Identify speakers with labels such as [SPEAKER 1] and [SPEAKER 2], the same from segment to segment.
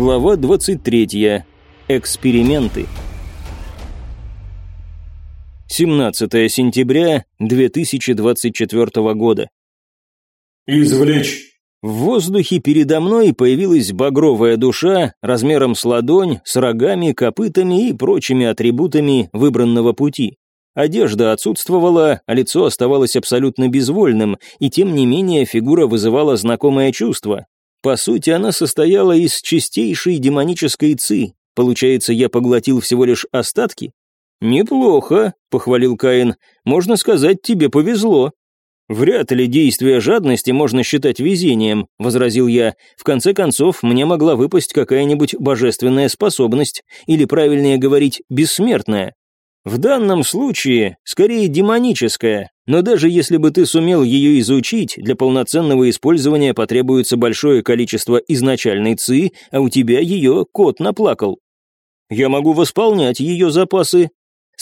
[SPEAKER 1] Глава 23. Эксперименты. 17 сентября 2024 года.
[SPEAKER 2] «Извлечь!»
[SPEAKER 1] В воздухе передо мной появилась багровая душа размером с ладонь, с рогами, копытами и прочими атрибутами выбранного пути. Одежда отсутствовала, а лицо оставалось абсолютно безвольным, и тем не менее фигура вызывала знакомое чувство. По сути, она состояла из чистейшей демонической ци. Получается, я поглотил всего лишь остатки? «Неплохо», — похвалил Каин. «Можно сказать, тебе повезло». «Вряд ли действие жадности можно считать везением», — возразил я. «В конце концов, мне могла выпасть какая-нибудь божественная способность, или, правильнее говорить, бессмертная. В данном случае, скорее демоническая, но даже если бы ты сумел ее изучить, для полноценного использования потребуется большое количество изначальной ЦИ, а у тебя ее кот наплакал. Я могу восполнять ее запасы,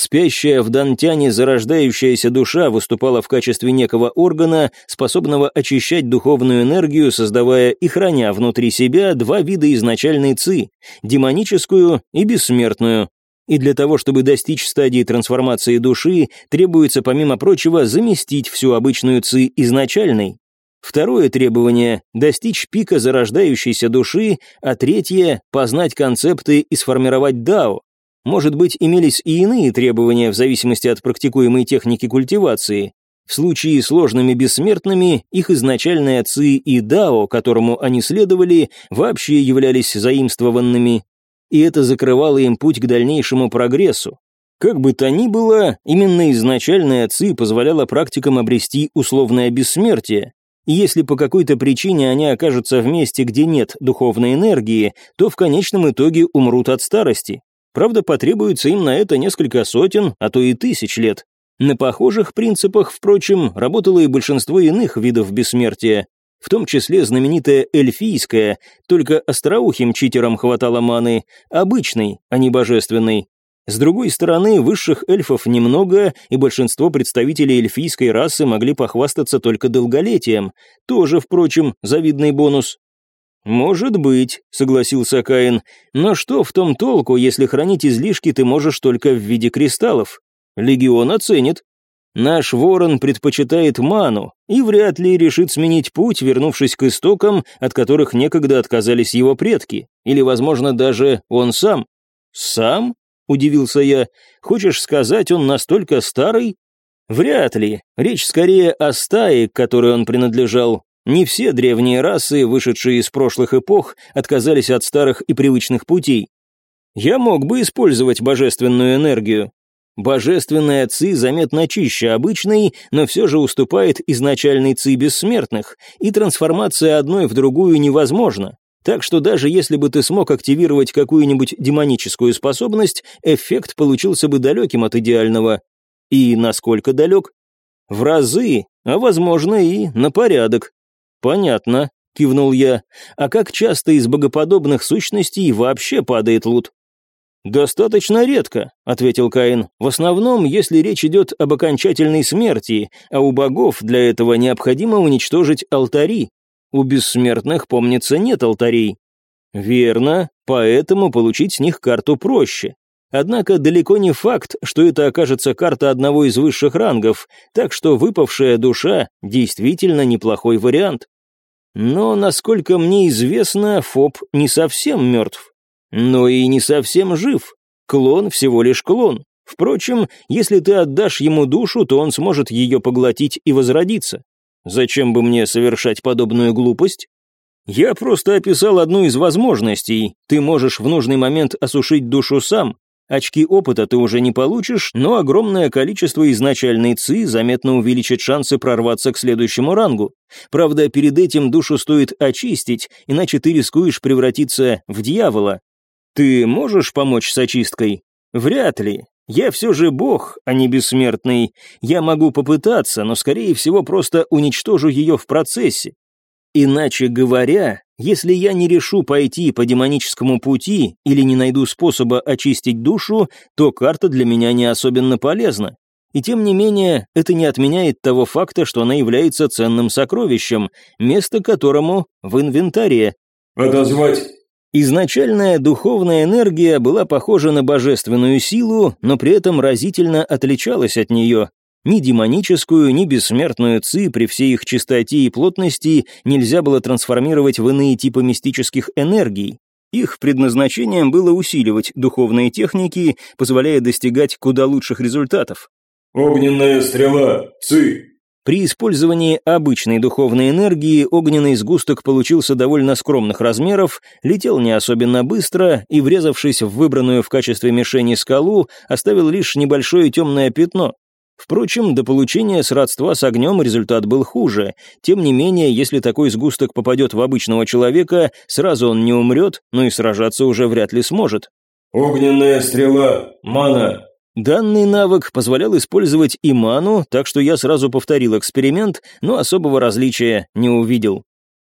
[SPEAKER 1] Спящая в Дантяне зарождающаяся душа выступала в качестве некого органа, способного очищать духовную энергию, создавая и храня внутри себя два вида изначальной ци – демоническую и бессмертную. И для того, чтобы достичь стадии трансформации души, требуется, помимо прочего, заместить всю обычную ци изначальной. Второе требование – достичь пика зарождающейся души, а третье – познать концепты и сформировать дао, может быть, имелись и иные требования в зависимости от практикуемой техники культивации. В случае сложными бессмертными, их изначальная ци и дао, которому они следовали, вообще являлись заимствованными, и это закрывало им путь к дальнейшему прогрессу. Как бы то ни было, именно изначальная ци позволяла практикам обрести условное бессмертие, и если по какой-то причине они окажутся в месте, где нет духовной энергии, то в конечном итоге умрут от старости. Правда, потребуется им на это несколько сотен, а то и тысяч лет. На похожих принципах, впрочем, работало и большинство иных видов бессмертия, в том числе знаменитая эльфийская, только остроухим читерам хватало маны, обычной, а не божественной. С другой стороны, высших эльфов немного, и большинство представителей эльфийской расы могли похвастаться только долголетием, тоже, впрочем, завидный бонус. «Может быть», — согласился Каин, «но что в том толку, если хранить излишки ты можешь только в виде кристаллов? Легион оценит. Наш ворон предпочитает ману и вряд ли решит сменить путь, вернувшись к истокам, от которых некогда отказались его предки, или, возможно, даже он сам». «Сам?» — удивился я. «Хочешь сказать, он настолько старый?» «Вряд ли. Речь скорее о стае, к которой он принадлежал, не все древние расы, вышедшие из прошлых эпох, отказались от старых и привычных путей. Я мог бы использовать божественную энергию. Божественная ци заметно чище обычной, но все же уступает изначальной ци бессмертных, и трансформация одной в другую невозможна. Так что даже если бы ты смог активировать какую-нибудь демоническую способность, эффект получился бы далеким от идеального. И насколько далек? В разы, а возможно и на порядок. «Понятно», — кивнул я. «А как часто из богоподобных сущностей вообще падает лут?» «Достаточно редко», — ответил Каин. «В основном, если речь идет об окончательной смерти, а у богов для этого необходимо уничтожить алтари. У бессмертных, помнится, нет алтарей». «Верно, поэтому получить с них карту проще. Однако далеко не факт, что это окажется карта одного из высших рангов, так что выпавшая душа действительно неплохой вариант. Но, насколько мне известно, Фоб не совсем мертв. Но и не совсем жив. Клон всего лишь клон. Впрочем, если ты отдашь ему душу, то он сможет ее поглотить и возродиться. Зачем бы мне совершать подобную глупость? Я просто описал одну из возможностей. Ты можешь в нужный момент осушить душу сам, Очки опыта ты уже не получишь, но огромное количество изначальной ЦИ заметно увеличит шансы прорваться к следующему рангу. Правда, перед этим душу стоит очистить, иначе ты рискуешь превратиться в дьявола. Ты можешь помочь с очисткой? Вряд ли. Я все же бог, а не бессмертный. Я могу попытаться, но, скорее всего, просто уничтожу ее в процессе. Иначе говоря, если я не решу пойти по демоническому пути или не найду способа очистить душу, то карта для меня не особенно полезна. И тем не менее, это не отменяет того факта, что она является ценным сокровищем, место которому в инвентаре.
[SPEAKER 2] «Отозвать!»
[SPEAKER 1] Изначальная духовная энергия была похожа на божественную силу, но при этом разительно отличалась от нее. Ни демоническую, ни бессмертную ци при всей их чистоте и плотности нельзя было трансформировать в иные типы мистических энергий. Их предназначением было усиливать духовные техники, позволяя достигать куда лучших результатов.
[SPEAKER 2] «Огненная стрела, ци!»
[SPEAKER 1] При использовании обычной духовной энергии огненный сгусток получился довольно скромных размеров, летел не особенно быстро и, врезавшись в выбранную в качестве мишени скалу, оставил лишь небольшое темное пятно. Впрочем, до получения сродства с огнем результат был хуже. Тем не менее, если такой сгусток попадет в обычного человека, сразу он не умрет, но и сражаться уже вряд ли сможет.
[SPEAKER 2] «Огненная стрела, мана,
[SPEAKER 1] Данный навык позволял использовать и ману, так что я сразу повторил эксперимент, но особого различия не увидел.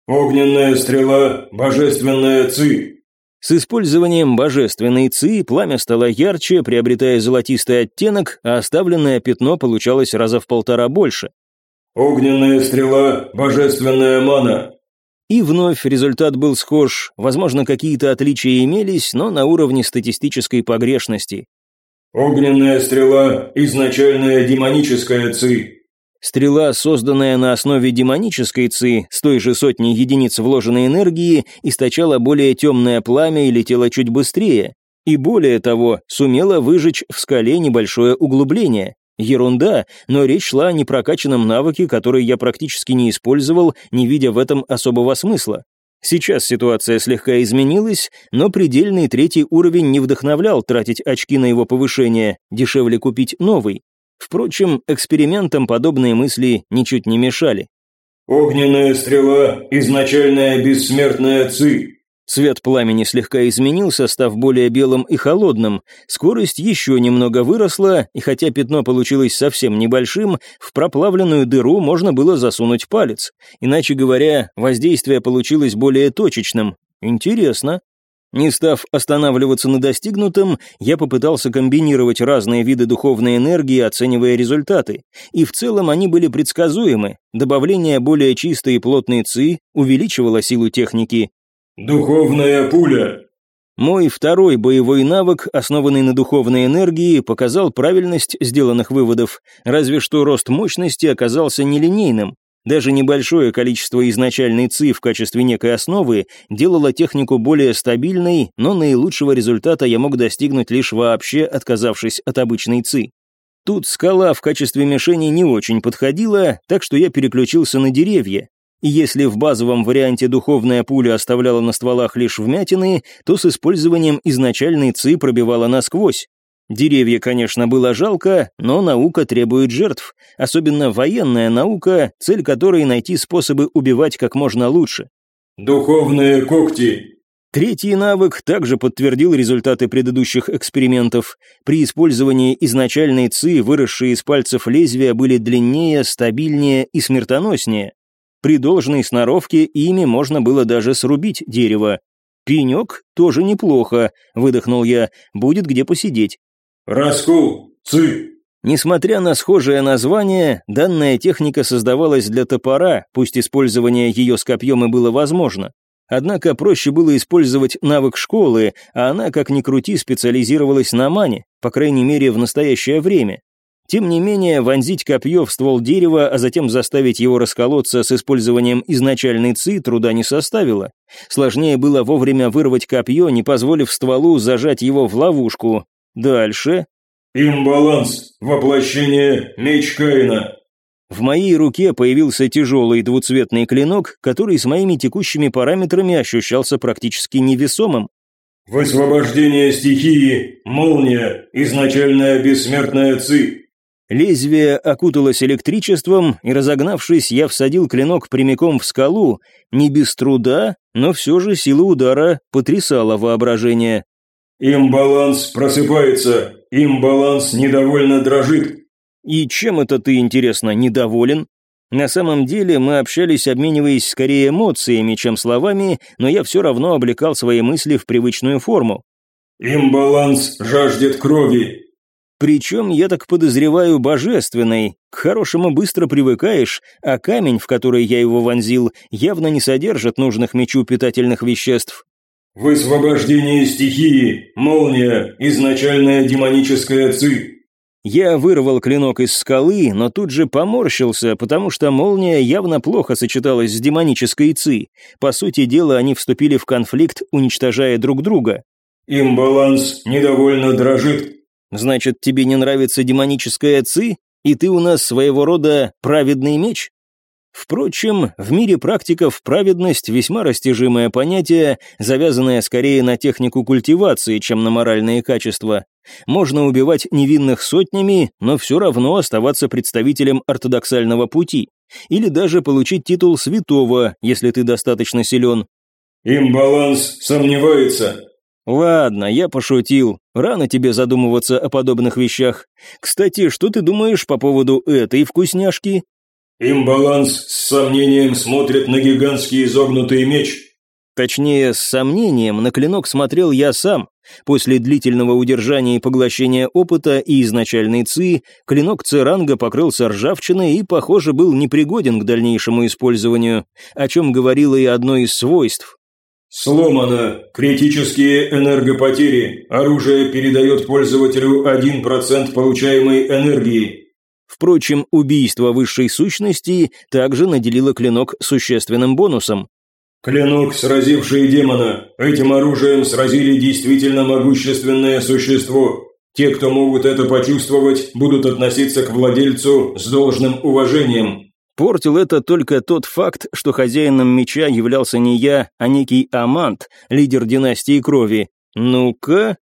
[SPEAKER 2] «Огненная стрела, божественная ци».
[SPEAKER 1] С использованием божественной ци пламя стало ярче, приобретая золотистый оттенок, а оставленное пятно получалось раза в полтора больше.
[SPEAKER 2] «Огненная стрела, божественная мана».
[SPEAKER 1] И вновь результат был схож, возможно, какие-то отличия имелись, но на уровне статистической погрешности.
[SPEAKER 2] Огненная стрела – изначальная демоническая ци.
[SPEAKER 1] Стрела, созданная на основе демонической ци, с той же сотни единиц вложенной энергии, источала более темное пламя и летела чуть быстрее. И более того, сумела выжечь в скале небольшое углубление. Ерунда, но речь шла о непрокачанном навыке, который я практически не использовал, не видя в этом особого смысла. Сейчас ситуация слегка изменилась, но предельный третий уровень не вдохновлял тратить очки на его повышение, дешевле купить новый. Впрочем, экспериментам подобные мысли ничуть не мешали.
[SPEAKER 2] «Огненная стрела, изначальная бессмертная ци,
[SPEAKER 1] Цвет пламени слегка изменился, став более белым и холодным. Скорость еще немного выросла, и хотя пятно получилось совсем небольшим, в проплавленную дыру можно было засунуть палец. Иначе говоря, воздействие получилось более точечным. Интересно. Не став останавливаться на достигнутом, я попытался комбинировать разные виды духовной энергии, оценивая результаты. И в целом они были предсказуемы. Добавление более чистой и плотной ЦИ увеличивало силу техники,
[SPEAKER 2] «Духовная пуля!»
[SPEAKER 1] Мой второй боевой навык, основанный на духовной энергии, показал правильность сделанных выводов, разве что рост мощности оказался нелинейным. Даже небольшое количество изначальной ЦИ в качестве некой основы делало технику более стабильной, но наилучшего результата я мог достигнуть лишь вообще отказавшись от обычной ЦИ. Тут скала в качестве мишени не очень подходила, так что я переключился на деревья, и если в базовом варианте духовная пуля оставляла на стволах лишь вмятины, то с использованием изначальной ЦИ пробивала насквозь. Деревья, конечно, было жалко, но наука требует жертв, особенно военная наука, цель которой найти способы убивать как можно лучше.
[SPEAKER 2] «Духовные когти»,
[SPEAKER 1] Третий навык также подтвердил результаты предыдущих экспериментов. При использовании изначальной ЦИ выросшие из пальцев лезвия были длиннее, стабильнее и смертоноснее. При должной сноровке ими можно было даже срубить дерево. «Пенек тоже неплохо», — выдохнул я, — «будет где посидеть».
[SPEAKER 2] «Раскол, ци!»
[SPEAKER 1] Несмотря на схожее название, данная техника создавалась для топора, пусть использование ее с копьем и было возможно. Однако проще было использовать навык школы, а она, как ни крути, специализировалась на мане, по крайней мере, в настоящее время. Тем не менее, вонзить копье в ствол дерева, а затем заставить его расколоться с использованием изначальной ци труда не составило. Сложнее было вовремя вырвать копье, не позволив стволу зажать его в ловушку. Дальше.
[SPEAKER 2] Имбаланс. Воплощение меч Каина.
[SPEAKER 1] В моей руке появился тяжелый двуцветный клинок, который с моими текущими параметрами ощущался практически невесомым.
[SPEAKER 2] Высвобождение стихии, молния, изначальная бессмертная ци.
[SPEAKER 1] Лезвие окуталось электричеством, и, разогнавшись, я всадил клинок прямиком в скалу, не без труда, но все же сила удара потрясала воображение.
[SPEAKER 2] «Имбаланс просыпается, имбаланс недовольно дрожит».
[SPEAKER 1] «И чем это ты, интересно, недоволен?» На самом деле мы общались, обмениваясь скорее эмоциями, чем словами, но я все равно облекал свои мысли в привычную форму.
[SPEAKER 2] «Имбаланс жаждет крови,
[SPEAKER 1] причем, я так подозреваю, божественной. К хорошему быстро привыкаешь, а камень, в который я его вонзил, явно не содержит нужных мечу питательных веществ.
[SPEAKER 2] Высвобождение стихии, молния, изначальная демоническая ци.
[SPEAKER 1] Я вырвал клинок из скалы, но тут же поморщился, потому что молния явно плохо сочеталась с демонической ци. По сути дела, они вступили в конфликт, уничтожая друг друга.
[SPEAKER 2] Имбаланс недовольно дрожит.
[SPEAKER 1] Значит, тебе не нравится демоническая ци, и ты у нас своего рода праведный меч? Впрочем, в мире практиков праведность весьма растяжимое понятие, завязанное скорее на технику культивации, чем на моральные качества. Можно убивать невинных сотнями, но все равно оставаться представителем ортодоксального пути. Или даже получить титул святого, если ты достаточно силен.
[SPEAKER 2] Имбаланс сомневается.
[SPEAKER 1] Ладно, я пошутил. Рано тебе задумываться о подобных вещах. Кстати, что ты думаешь по поводу этой вкусняшки?
[SPEAKER 2] Имбаланс с сомнением смотрит на гигантский изогнутый меч.
[SPEAKER 1] Точнее, с сомнением на клинок смотрел я сам. После длительного удержания и поглощения опыта и изначальной ЦИ, клинок Церанга покрылся ржавчиной и, похоже, был непригоден к дальнейшему использованию, о чем говорило и одно из свойств.
[SPEAKER 2] Сломано. Критические энергопотери. Оружие передает пользователю 1% получаемой энергии.
[SPEAKER 1] Впрочем, убийство высшей сущности также наделило клинок существенным бонусом.
[SPEAKER 2] «Клинок, сразивший демона. Этим оружием сразили действительно могущественное существо. Те, кто могут это почувствовать, будут относиться к владельцу с должным уважением».
[SPEAKER 1] Портил это только тот факт, что хозяином меча являлся не я, а некий Амант, лидер династии крови. Ну-ка,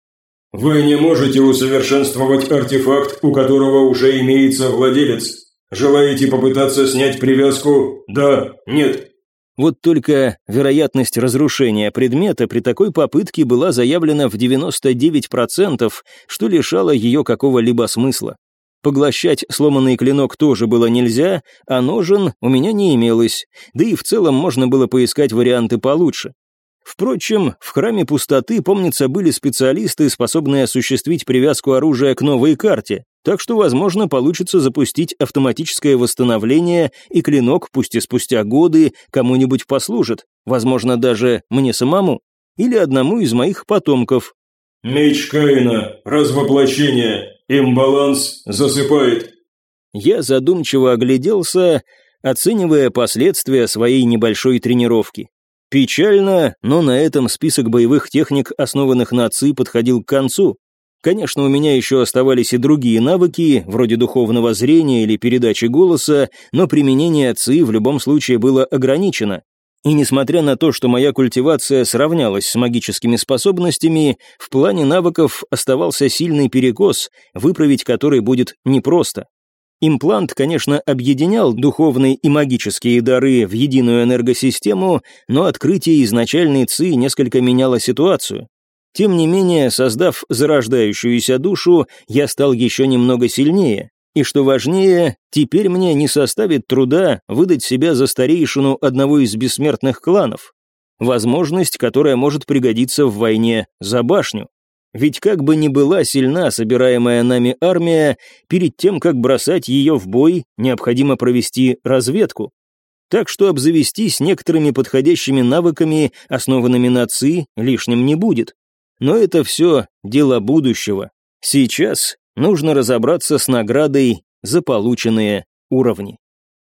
[SPEAKER 2] вы не можете усовершенствовать артефакт, у которого уже имеется владелец. Желаете попытаться снять привязку? Да, нет.
[SPEAKER 1] Вот только вероятность разрушения предмета при такой попытке была заявлена в 99%, что лишало ее какого-либо смысла. Поглощать сломанный клинок тоже было нельзя, а ножен у меня не имелось, да и в целом можно было поискать варианты получше. Впрочем, в храме пустоты, помнится, были специалисты, способные осуществить привязку оружия к новой карте, так что, возможно, получится запустить автоматическое восстановление, и клинок, пусть и спустя годы, кому-нибудь послужит, возможно, даже мне самому, или одному из моих потомков.
[SPEAKER 2] «Меч Каина, развоплощение, имбаланс засыпает».
[SPEAKER 1] Я задумчиво огляделся, оценивая последствия своей небольшой тренировки. Печально, но на этом список боевых техник, основанных на ЦИ, подходил к концу. Конечно, у меня еще оставались и другие навыки, вроде духовного зрения или передачи голоса, но применение ЦИ в любом случае было ограничено. И несмотря на то, что моя культивация сравнялась с магическими способностями, в плане навыков оставался сильный перекос, выправить который будет непросто. Имплант, конечно, объединял духовные и магические дары в единую энергосистему, но открытие изначальной ЦИ несколько меняло ситуацию. Тем не менее, создав зарождающуюся душу, я стал еще немного сильнее. И что важнее, теперь мне не составит труда выдать себя за старейшину одного из бессмертных кланов. Возможность, которая может пригодиться в войне за башню. Ведь как бы ни была сильна собираемая нами армия, перед тем, как бросать ее в бой, необходимо провести разведку. Так что обзавестись некоторыми подходящими навыками, основанными на ЦИ, лишним не будет. Но это все дело будущего. Сейчас нужно разобраться с наградой за полученные уровни.